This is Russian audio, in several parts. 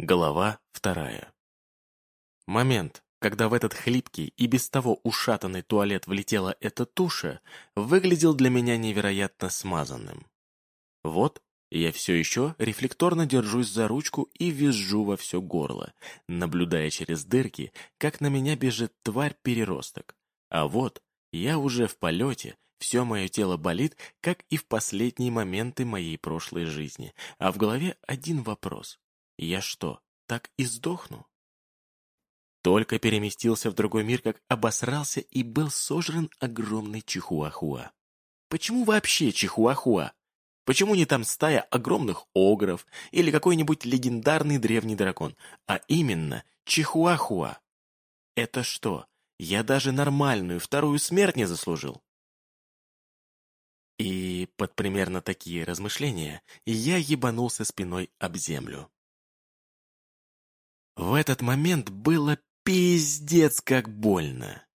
Глава вторая. Момент, когда в этот хлипкий и без того ушатанный туалет влетела эта туша, выглядел для меня невероятно смазанным. Вот, я все еще рефлекторно держусь за ручку и визжу во все горло, наблюдая через дырки, как на меня бежит тварь-переросток. А вот, я уже в полете, все мое тело болит, как и в последние моменты моей прошлой жизни, а в голове один вопрос. Я что, так и сдохну? Только переместился в другой мир, как обосрался и был сожран огромный чихуахуа. Почему вообще чихуахуа? Почему не там стая огромных огров или какой-нибудь легендарный древний дракон, а именно чихуахуа? Это что, я даже нормальную вторую смерть не заслужил? И под примерно такие размышления я ебанулся спиной об землю. В этот момент было пиздец как больно.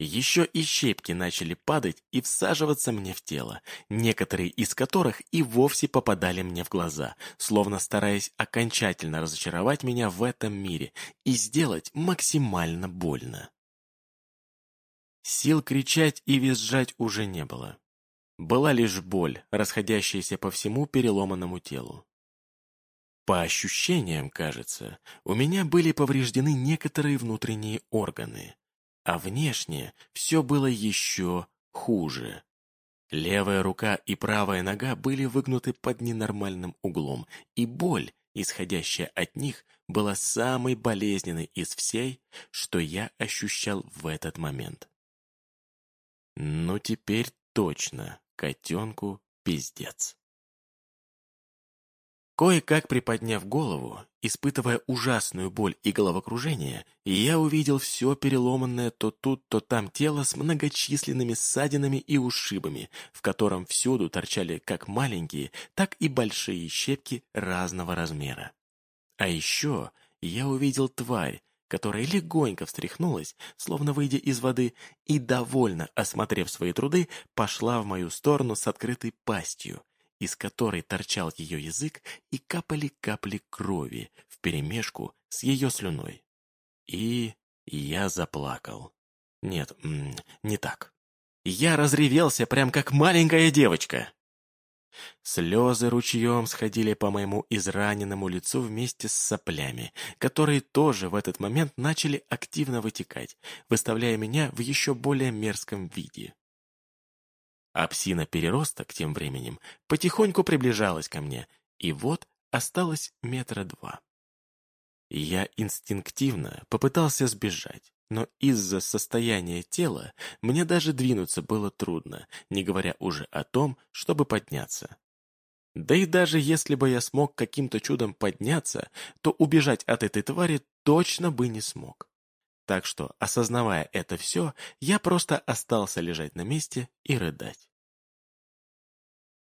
Еще и щепки начали падать и всаживаться мне в тело, некоторые из которых и вовсе попадали мне в глаза, словно стараясь окончательно разочаровать меня в этом мире и сделать максимально больно. Сил кричать и визжать уже не было. Была лишь боль, расходящаяся по всему переломанному телу. По ощущениям, кажется, у меня были повреждены некоторые внутренние органы, а внешне все было еще хуже. Левая рука и правая нога были выгнуты под ненормальным углом, и боль, исходящая от них, была самой болезненной из всей, что я ощущал в этот момент. Ну теперь точно котенку пиздец. Кое-как приподняв голову, испытывая ужасную боль и головокружение, я увидел все переломанное то тут, то там тело с многочисленными ссадинами и ушибами, в котором всюду торчали как маленькие, так и большие щепки разного размера. А еще я увидел тварь, которая легонько встряхнулась, словно выйдя из воды, и, довольно осмотрев свои труды, пошла в мою сторону с открытой пастью, из которой торчал ее язык и капали капли крови вперемешку с ее слюной. И я заплакал. Нет, не так. Я разревелся, прям как маленькая девочка. Слезы ручьем сходили по моему израненному лицу вместе с соплями, которые тоже в этот момент начали активно вытекать, выставляя меня в еще более мерзком виде. А псина-переросток тем временем потихоньку приближалась ко мне, и вот осталось метра два. Я инстинктивно попытался сбежать, но из-за состояния тела мне даже двинуться было трудно, не говоря уже о том, чтобы подняться. Да и даже если бы я смог каким-то чудом подняться, то убежать от этой твари точно бы не смог. Так что, осознавая это все, я просто остался лежать на месте и рыдать.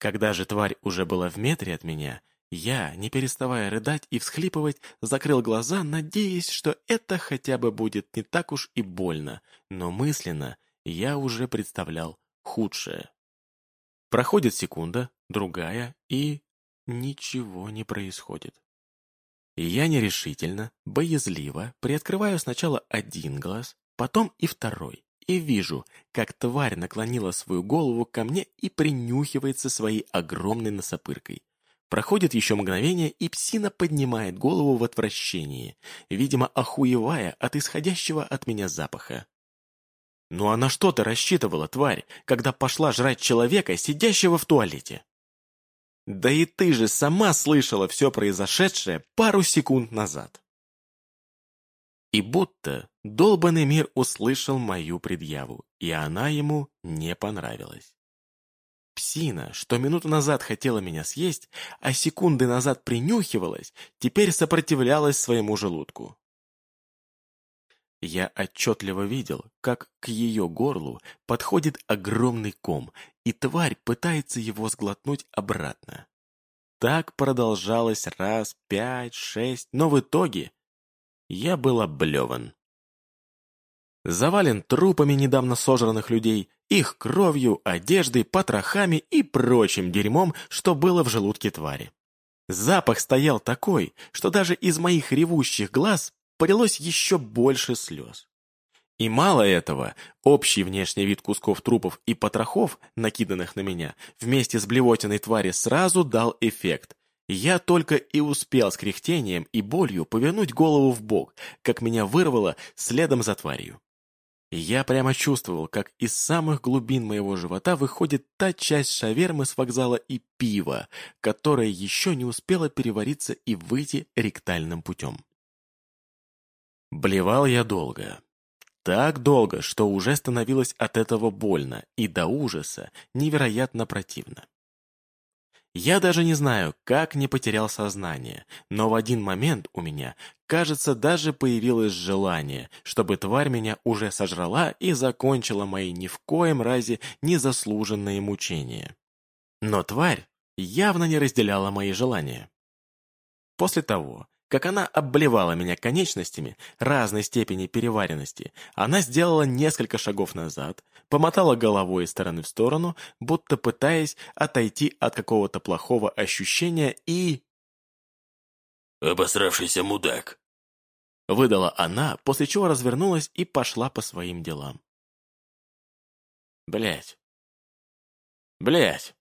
Когда же тварь уже была в метре от меня, я, не переставая рыдать и всхлипывать, закрыл глаза, надеясь, что это хотя бы будет не так уж и больно, но мысленно я уже представлял худшее. Проходит секунда, другая, и ничего не происходит. Я нерешительно, боязливо приоткрываю сначала один глаз, потом и второй, и вижу, как тварь наклонила свою голову ко мне и принюхивается своей огромной носопыркой. Проходит еще мгновение, и псина поднимает голову в отвращении, видимо, охуевая от исходящего от меня запаха. Ну а на что ты рассчитывала, тварь, когда пошла жрать человека, сидящего в туалете? Да и ты же сама слышала все произошедшее пару секунд назад. И будто долбанный мир услышал мою предъяву, и она ему не понравилась. Псина, что минуту назад хотела меня съесть, а секунды назад принюхивалась, теперь сопротивлялась своему желудку. Я отчетливо видел, как к ее горлу подходит огромный ком, и тварь пытается его сглотнуть обратно. Так продолжалось раз, пять, шесть, но в итоге я был облеван. Завален трупами недавно сожранных людей, их кровью, одеждой, потрохами и прочим дерьмом, что было в желудке твари. Запах стоял такой, что даже из моих ревущих глаз полилось еще больше слез. И мало этого, общий внешний вид кусков трупов и потрохов, накиданных на меня, вместе с блевотиной твари сразу дал эффект. Я только и успел с кряхтением и болью повернуть голову в бок, как меня вырвало следом за тварью. Я прямо чувствовал, как из самых глубин моего живота выходит та часть шавермы с вокзала и пива, которая еще не успела перевариться и выйти ректальным путем. Блевал я долго. Так долго, что уже становилось от этого больно и до ужаса невероятно противно. Я даже не знаю, как не потерял сознание, но в один момент у меня, кажется, даже появилось желание, чтобы тварь меня уже сожрала и закончила мои ни в коем разе незаслуженные мучения. Но тварь явно не разделяла мои желания. После того, как она обблевала меня конечностями разной степени переваренности, она сделала несколько шагов назад, помотала головой из стороны в сторону, будто пытаясь отойти от какого-то плохого ощущения и... «Обосравшийся мудак!» Выдала она, после чего развернулась и пошла по своим делам. Блять. Блять.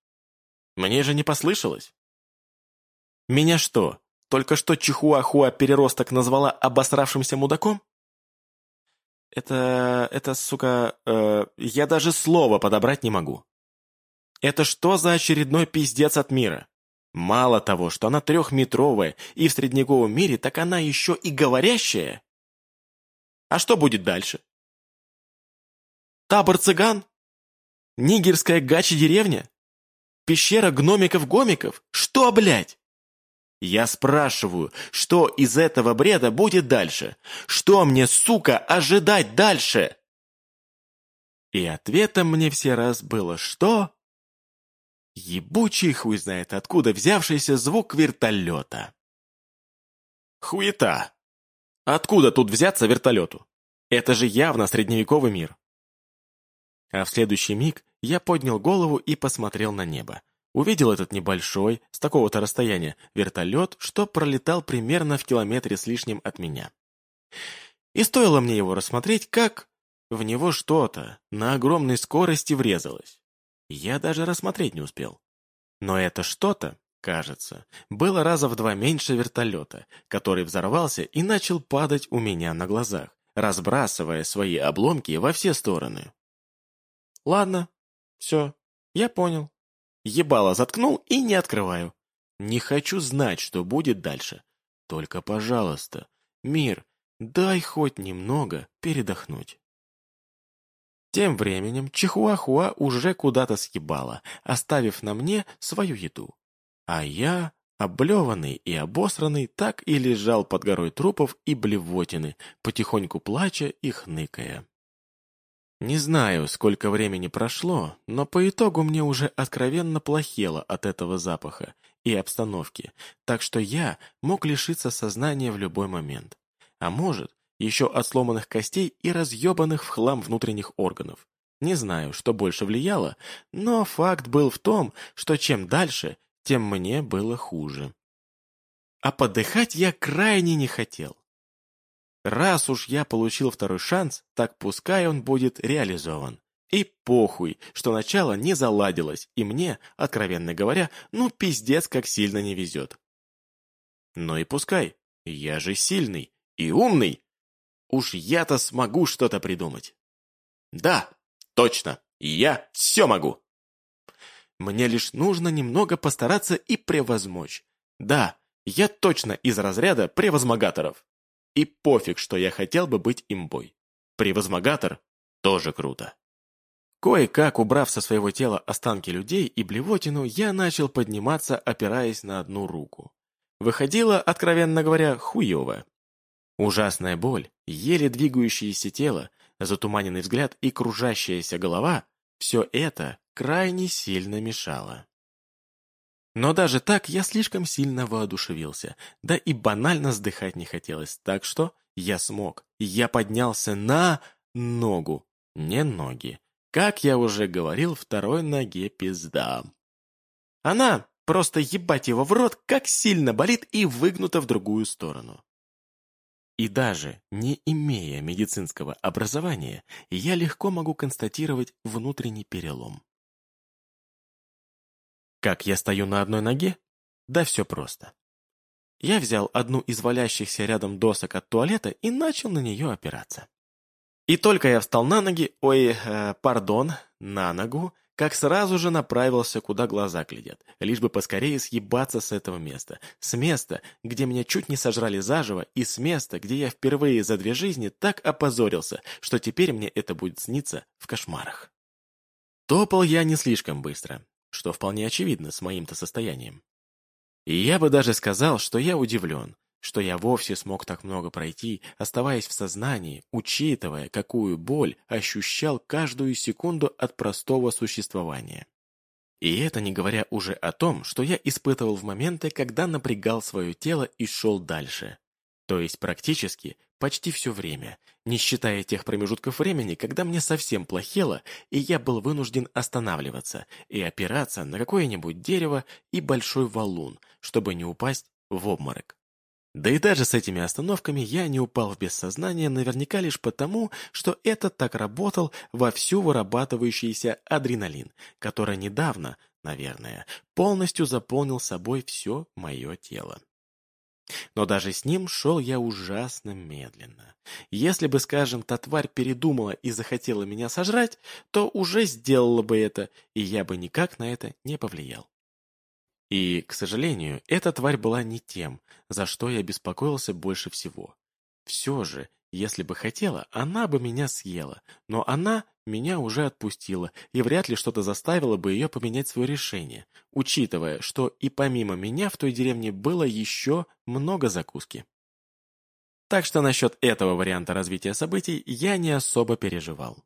Мне же не послышалось. Меня что, только что Чихуахуа переросток назвала обосравшимся мудаком? Это... это, сука... Э, я даже слова подобрать не могу. Это что за очередной пиздец от мира? Мало того, что она трехметровая и в средневековом мире, так она еще и говорящая. А что будет дальше? Табор цыган? Нигерская гачи-деревня? Пещера гномиков-гомиков? Что, блядь? Я спрашиваю, что из этого бреда будет дальше? Что мне, сука, ожидать дальше? И ответом мне все раз было «что?» Ебучий хуй знает откуда взявшийся звук вертолета. Хуета! Откуда тут взяться вертолету? Это же явно средневековый мир. А в следующий миг я поднял голову и посмотрел на небо. Увидел этот небольшой, с такого-то расстояния, вертолет, что пролетал примерно в километре с лишним от меня. И стоило мне его рассмотреть, как в него что-то на огромной скорости врезалось. Я даже рассмотреть не успел. Но это что-то, кажется, было раза в два меньше вертолета, который взорвался и начал падать у меня на глазах, разбрасывая свои обломки во все стороны. Ладно, все, я понял. Ебало заткнул и не открываю. Не хочу знать, что будет дальше. Только, пожалуйста, мир, дай хоть немного передохнуть. Тем временем Чихуахуа уже куда-то съебала, оставив на мне свою еду. А я, облеванный и обосранный, так и лежал под горой трупов и блевотины, потихоньку плача и хныкая. Не знаю, сколько времени прошло, но по итогу мне уже откровенно плохело от этого запаха и обстановки, так что я мог лишиться сознания в любой момент. А может, еще от сломанных костей и разъебанных в хлам внутренних органов. Не знаю, что больше влияло, но факт был в том, что чем дальше, тем мне было хуже. А подыхать я крайне не хотел. Раз уж я получил второй шанс, так пускай он будет реализован. И похуй, что начало не заладилось, и мне, откровенно говоря, ну пиздец как сильно не везет. Но и пускай, я же сильный и умный. Уж я-то смогу что-то придумать. Да, точно, я все могу. Мне лишь нужно немного постараться и превозмочь. Да, я точно из разряда превозмогаторов. И пофиг, что я хотел бы быть имбой. Превозмогатор тоже круто. Кое-как, убрав со своего тела останки людей и блевотину, я начал подниматься, опираясь на одну руку. Выходило, откровенно говоря, хуево. Ужасная боль, еле двигающееся тело, затуманенный взгляд и кружащаяся голова – все это крайне сильно мешало. Но даже так я слишком сильно воодушевился, да и банально сдыхать не хотелось, так что я смог. Я поднялся на ногу, не ноги. Как я уже говорил, второй ноге пизда. Она просто ебать его в рот, как сильно болит и выгнуто в другую сторону. И даже не имея медицинского образования, я легко могу констатировать внутренний перелом. Как я стою на одной ноге? Да все просто. Я взял одну из валящихся рядом досок от туалета и начал на нее опираться. И только я встал на ноги, ой, э, пардон, на ногу, как сразу же направился, куда глаза глядят, лишь бы поскорее съебаться с этого места. С места, где меня чуть не сожрали заживо, и с места, где я впервые за две жизни так опозорился, что теперь мне это будет сниться в кошмарах. Топал я не слишком быстро, что вполне очевидно с моим-то состоянием. И я бы даже сказал, что я удивлен, что я вовсе смог так много пройти, оставаясь в сознании, учитывая, какую боль ощущал каждую секунду от простого существования. И это не говоря уже о том, что я испытывал в моменты, когда напрягал свое тело и шел дальше. То есть практически почти все время, не считая тех промежутков времени, когда мне совсем плохело, и я был вынужден останавливаться и опираться на какое-нибудь дерево и большой валун, чтобы не упасть в обморок. Да и даже с этими остановками я не упал в бессознание наверняка лишь потому, что это так работал вовсю вырабатывающийся адреналин, который недавно, наверное, полностью заполнил собой все мое тело. Но даже с ним шел я ужасно медленно. Если бы, скажем, та тварь передумала и захотела меня сожрать, то уже сделала бы это, и я бы никак на это не повлиял. И, к сожалению, эта тварь была не тем, за что я беспокоился больше всего. Все же, если бы хотела, она бы меня съела, но она меня уже отпустила, и вряд ли что-то заставило бы ее поменять свое решение, учитывая, что и помимо меня в той деревне было еще много закуски. Так что насчет этого варианта развития событий я не особо переживал.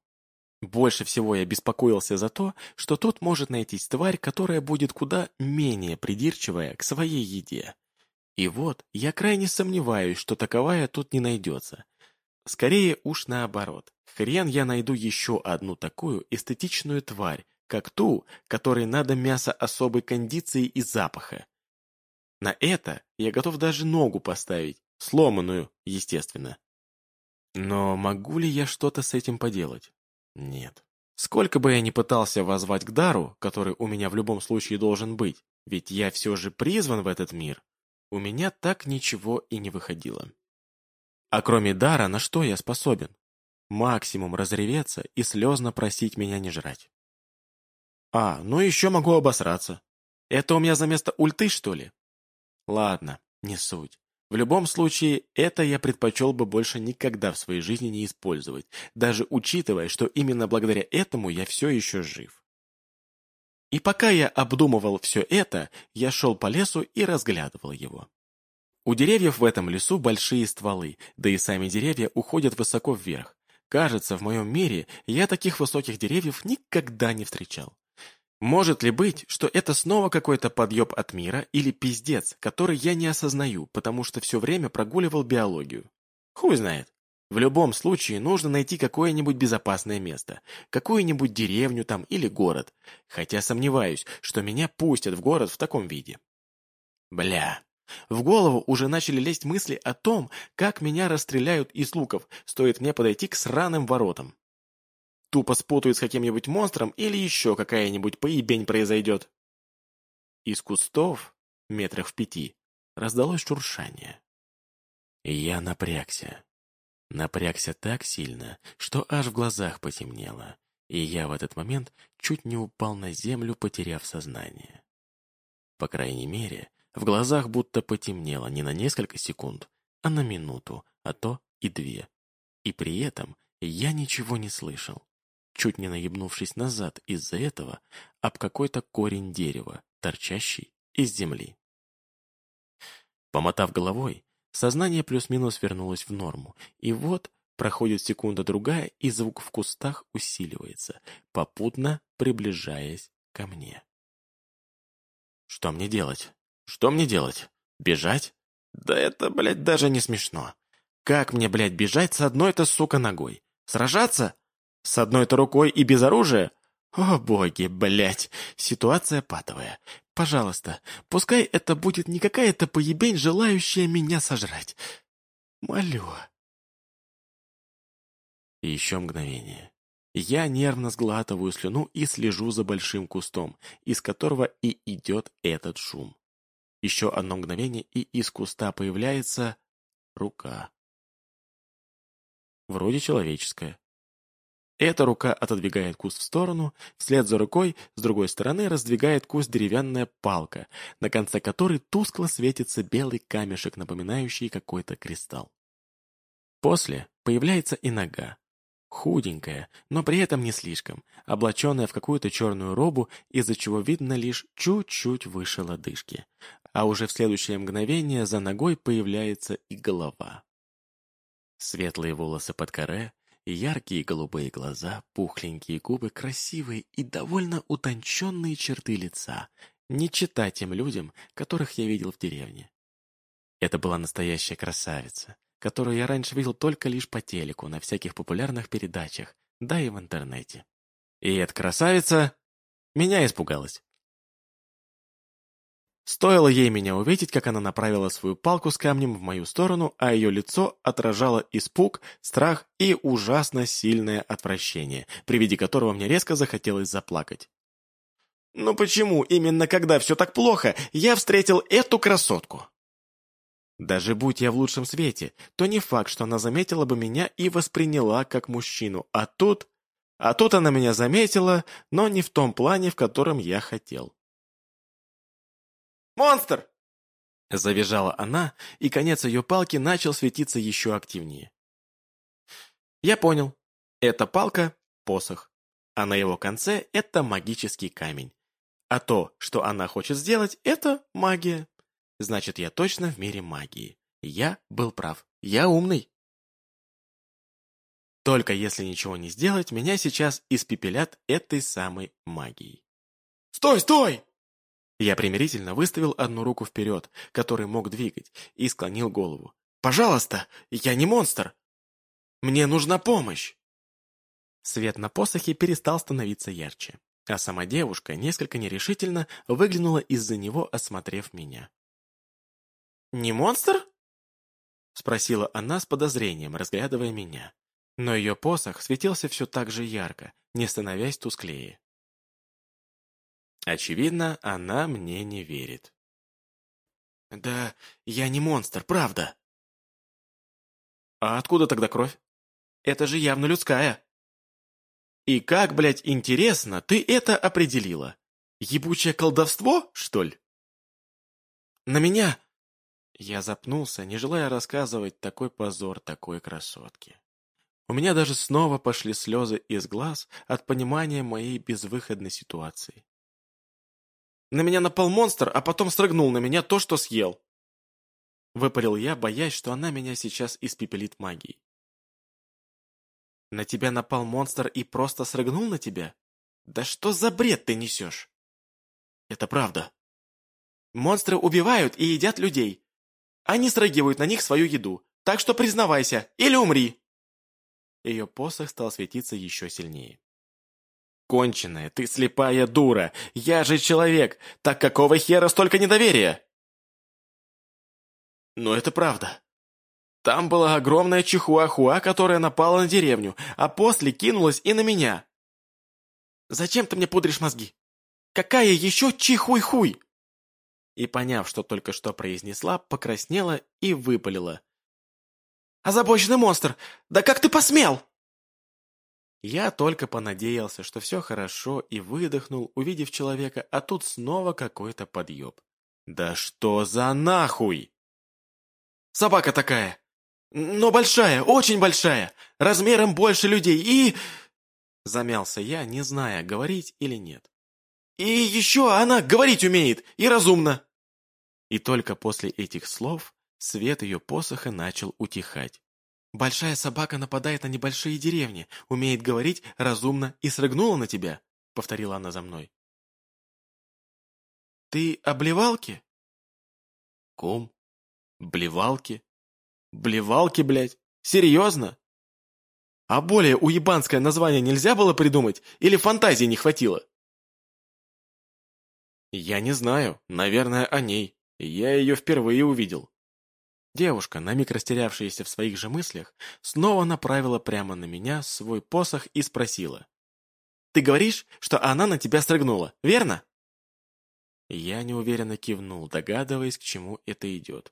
Больше всего я беспокоился за то, что тут может найтись тварь, которая будет куда менее придирчивая к своей еде. И вот я крайне сомневаюсь, что таковая тут не найдется. Скорее уж наоборот. Хрен я найду еще одну такую эстетичную тварь, как ту, которой надо мясо особой кондиции и запаха. На это я готов даже ногу поставить, сломанную, естественно. Но могу ли я что-то с этим поделать? Нет. Сколько бы я ни пытался воззвать к дару, который у меня в любом случае должен быть, ведь я все же призван в этот мир, у меня так ничего и не выходило. А кроме дара, на что я способен? Максимум разреветься и слезно просить меня не жрать. А, ну еще могу обосраться. Это у меня за место ульты, что ли? Ладно, не суть. В любом случае, это я предпочел бы больше никогда в своей жизни не использовать, даже учитывая, что именно благодаря этому я все еще жив. И пока я обдумывал все это, я шел по лесу и разглядывал его. У деревьев в этом лесу большие стволы, да и сами деревья уходят высоко вверх. Кажется, в моем мире я таких высоких деревьев никогда не встречал. Может ли быть, что это снова какой-то подъеб от мира или пиздец, который я не осознаю, потому что все время прогуливал биологию? Хуй знает. В любом случае нужно найти какое-нибудь безопасное место, какую-нибудь деревню там или город, хотя сомневаюсь, что меня пустят в город в таком виде. Бля. В голову уже начали лезть мысли о том, как меня расстреляют из луков, стоит мне подойти к сраным воротам. Тупо спутают с каким-нибудь монстром или еще какая-нибудь поебень произойдет. Из кустов, метрах в пяти, раздалось шуршание. Я напрягся. Напрягся так сильно, что аж в глазах потемнело, и я в этот момент чуть не упал на землю, потеряв сознание. По крайней мере, в глазах будто потемнело не на несколько секунд, а на минуту, а то и две. И при этом я ничего не слышал чуть не наебнувшись назад из-за этого об какой-то корень дерева, торчащий из земли. Помотав головой, сознание плюс-минус вернулось в норму, и вот проходит секунда-другая, и звук в кустах усиливается, попутно приближаясь ко мне. Что мне делать? Что мне делать? Бежать? Да это, блядь, даже не смешно. Как мне, блядь, бежать с одной-то, сука, ногой? Сражаться? С одной-то рукой и без оружия? О, боги, блядь, ситуация патовая. Пожалуйста, пускай это будет не какая-то поебень, желающая меня сожрать. Молю. Еще мгновение. Я нервно сглатываю слюну и слежу за большим кустом, из которого и идет этот шум. Еще одно мгновение, и из куста появляется рука. Вроде человеческая. Эта рука отодвигает куст в сторону, вслед за рукой с другой стороны раздвигает куст деревянная палка, на конце которой тускло светится белый камешек, напоминающий какой-то кристалл. После появляется и нога. Худенькая, но при этом не слишком, облаченная в какую-то черную робу, из-за чего видно лишь чуть-чуть выше лодыжки. А уже в следующее мгновение за ногой появляется и голова. Светлые волосы под коре, яркие голубые глаза, пухленькие губы, красивые и довольно утонченные черты лица, не читать тем людям, которых я видел в деревне. Это была настоящая красавица, которую я раньше видел только лишь по телеку, на всяких популярных передачах, да и в интернете. И эта красавица меня испугалась. Стоило ей меня увидеть, как она направила свою палку с камнем в мою сторону, а ее лицо отражало испуг, страх и ужасно сильное отвращение, при виде которого мне резко захотелось заплакать. «Ну почему именно когда все так плохо, я встретил эту красотку?» Даже будь я в лучшем свете, то не факт, что она заметила бы меня и восприняла как мужчину, а тут... А тут она меня заметила, но не в том плане, в котором я хотел. «Монстр!» Завизжала она, и конец ее палки начал светиться еще активнее. Я понял. Эта палка — посох, а на его конце — это магический камень. А то, что она хочет сделать, это магия. Значит, я точно в мире магии. Я был прав. Я умный. Только если ничего не сделать, меня сейчас испепелят этой самой магией. «Стой, стой!» Я примирительно выставил одну руку вперед, который мог двигать, и склонил голову. «Пожалуйста, я не монстр! Мне нужна помощь!» Свет на посохе перестал становиться ярче, а сама девушка несколько нерешительно выглянула из-за него, осмотрев меня. «Не монстр?» — спросила она с подозрением, разглядывая меня. Но ее посох светился все так же ярко, не становясь тусклее. Очевидно, она мне не верит. «Да я не монстр, правда!» «А откуда тогда кровь? Это же явно людская!» «И как, блядь, интересно, ты это определила? Ебучее колдовство, что ли?» «На меня я запнулся, не желая рассказывать такой позор такой красотке. У меня даже снова пошли слезы из глаз от понимания моей безвыходной ситуации. На меня напал монстр, а потом срыгнул на меня то, что съел. Выпарил я, боясь, что она меня сейчас испепелит магией. На тебя напал монстр и просто срыгнул на тебя? Да что за бред ты несешь? Это правда. Монстры убивают и едят людей, они срыгивают на них свою еду. Так что признавайся, или умри!» Ее посох стал светиться еще сильнее. «Конченая, ты слепая дура! Я же человек! Так какого хера столько недоверия?» «Но это правда. Там была огромная чихуахуа, которая напала на деревню, а после кинулась и на меня. Зачем ты мне пудришь мозги? Какая еще чихуй-хуй?» И, поняв, что только что произнесла, покраснела и выпалила. «Озабоченный монстр! Да как ты посмел?» Я только понадеялся, что все хорошо, и выдохнул, увидев человека, а тут снова какой-то подъеб. «Да что за нахуй?» «Собака такая! Но большая, очень большая! Размером больше людей и...» Замялся я, не зная, говорить или нет. И еще она говорить умеет, и разумно!» И только после этих слов свет ее посоха начал утихать. «Большая собака нападает на небольшие деревни, умеет говорить разумно и срыгнула на тебя», — повторила она за мной. «Ты обливалки?» «Ком? Блевалки? Блевалки, блядь? Серьезно? А более уебанское название нельзя было придумать или фантазии не хватило?» «Я не знаю. Наверное, о ней. Я ее впервые увидел». Девушка, на миг растерявшаяся в своих же мыслях, снова направила прямо на меня свой посох и спросила. «Ты говоришь, что она на тебя стрыгнула, верно?» Я неуверенно кивнул, догадываясь, к чему это идет.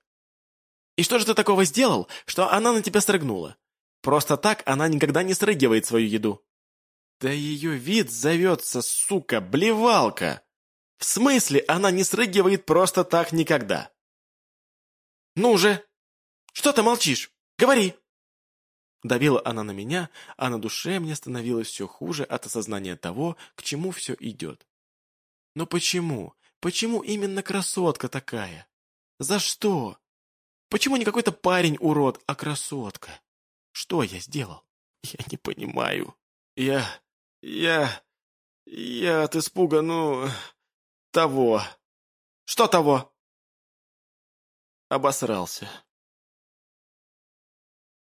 «И что же ты такого сделал, что она на тебя стрыгнула? Просто так она никогда не срыгивает свою еду». «Да ее вид зовется, сука, блевалка!» «В смысле она не срыгивает просто так никогда?» «Ну же! Что ты молчишь? Говори!» Давила она на меня, а на душе мне становилось все хуже от осознания того, к чему все идет. «Но почему? Почему именно красотка такая? За что? Почему не какой-то парень урод, а красотка? Что я сделал? Я не понимаю. Я... я... я от испуга, ну... того. Что того? Обосрался.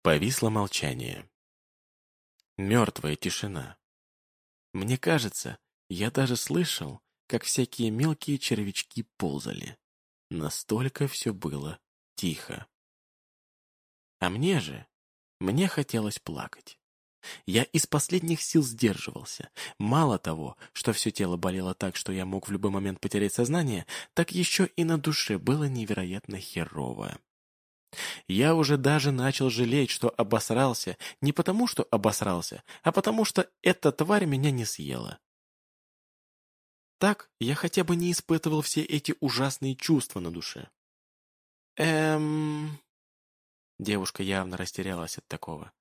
Повисло молчание. Мертвая тишина. Мне кажется, я даже слышал, как всякие мелкие червячки ползали. Настолько все было тихо. А мне же, мне хотелось плакать. Я из последних сил сдерживался. Мало того, что все тело болело так, что я мог в любой момент потерять сознание, так еще и на душе было невероятно херово. Я уже даже начал жалеть, что обосрался, не потому что обосрался, а потому что эта тварь меня не съела. Так я хотя бы не испытывал все эти ужасные чувства на душе. Эм... Девушка явно растерялась от такого.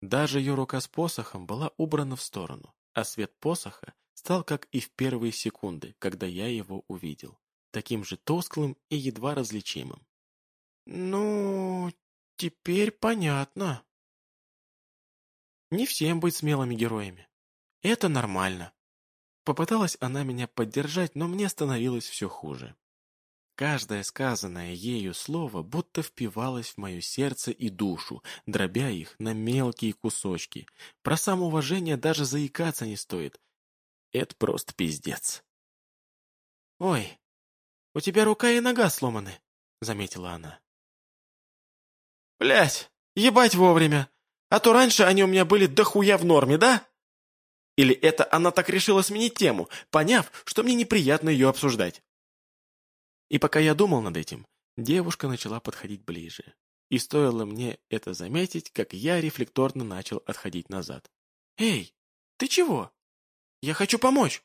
Даже ее рука с посохом была убрана в сторону, а свет посоха стал как и в первые секунды, когда я его увидел, таким же тусклым и едва различимым. «Ну, теперь понятно. Не всем быть смелыми героями. Это нормально. Попыталась она меня поддержать, но мне становилось все хуже. Каждое сказанное ею слово будто впивалось в мое сердце и душу, дробя их на мелкие кусочки. Про самоуважение даже заикаться не стоит. Это просто пиздец. «Ой, у тебя рука и нога сломаны», — заметила она. «Блядь, ебать вовремя! А то раньше они у меня были дохуя в норме, да?» Или это она так решила сменить тему, поняв, что мне неприятно ее обсуждать? И пока я думал над этим, девушка начала подходить ближе. И стоило мне это заметить, как я рефлекторно начал отходить назад. «Эй, ты чего? Я хочу помочь!»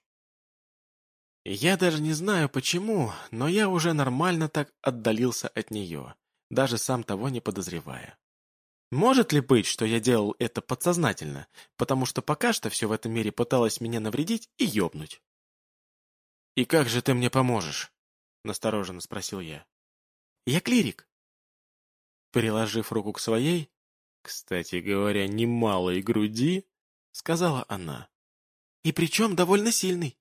Я даже не знаю почему, но я уже нормально так отдалился от нее, даже сам того не подозревая. Может ли быть, что я делал это подсознательно, потому что пока что все в этом мире пыталось меня навредить и ёбнуть? «И как же ты мне поможешь?» — настороженно спросил я. «Я клирик». Приложив руку к своей, кстати говоря, немалой груди, сказала она. «И причем довольно сильный.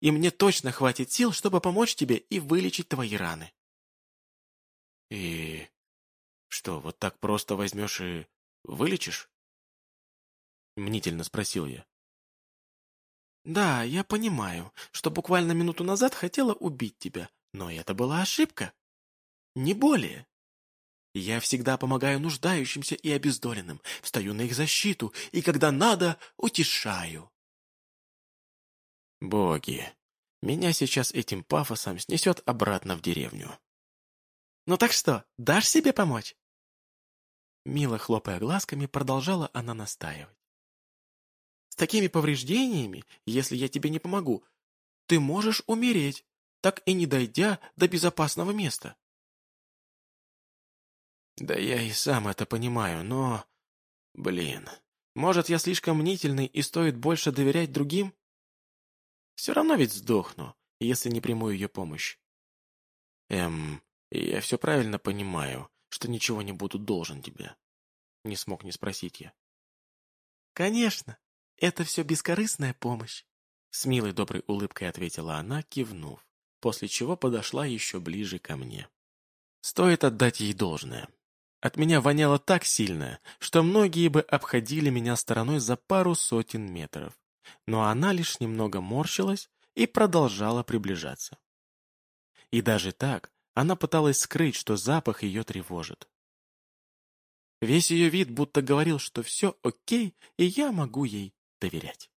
И мне точно хватит сил, чтобы помочь тебе и вылечить твои раны». «И что, вот так просто возьмешь и вылечишь? Мнительно спросил я. Да, я понимаю, что буквально минуту назад хотела убить тебя, но это была ошибка. Не более. Я всегда помогаю нуждающимся и обездоленным, встаю на их защиту, и когда надо, утешаю. Боги, меня сейчас этим пафосом снесет обратно в деревню. Ну так что, дашь себе помочь? Мило хлопая глазками, продолжала она настаивать. «С такими повреждениями, если я тебе не помогу, ты можешь умереть, так и не дойдя до безопасного места». «Да я и сам это понимаю, но... Блин, может, я слишком мнительный и стоит больше доверять другим? Все равно ведь сдохну, если не приму ее помощь. Эм, я все правильно понимаю, что ничего не буду должен тебе?» Не смог не спросить я. «Конечно, это все бескорыстная помощь», с милой доброй улыбкой ответила она, кивнув, после чего подошла еще ближе ко мне. Стоит отдать ей должное. От меня воняло так сильно, что многие бы обходили меня стороной за пару сотен метров. Но она лишь немного морщилась и продолжала приближаться. И даже так она пыталась скрыть, что запах ее тревожит. Весь ее вид будто говорил, что все окей, и я могу ей доверять.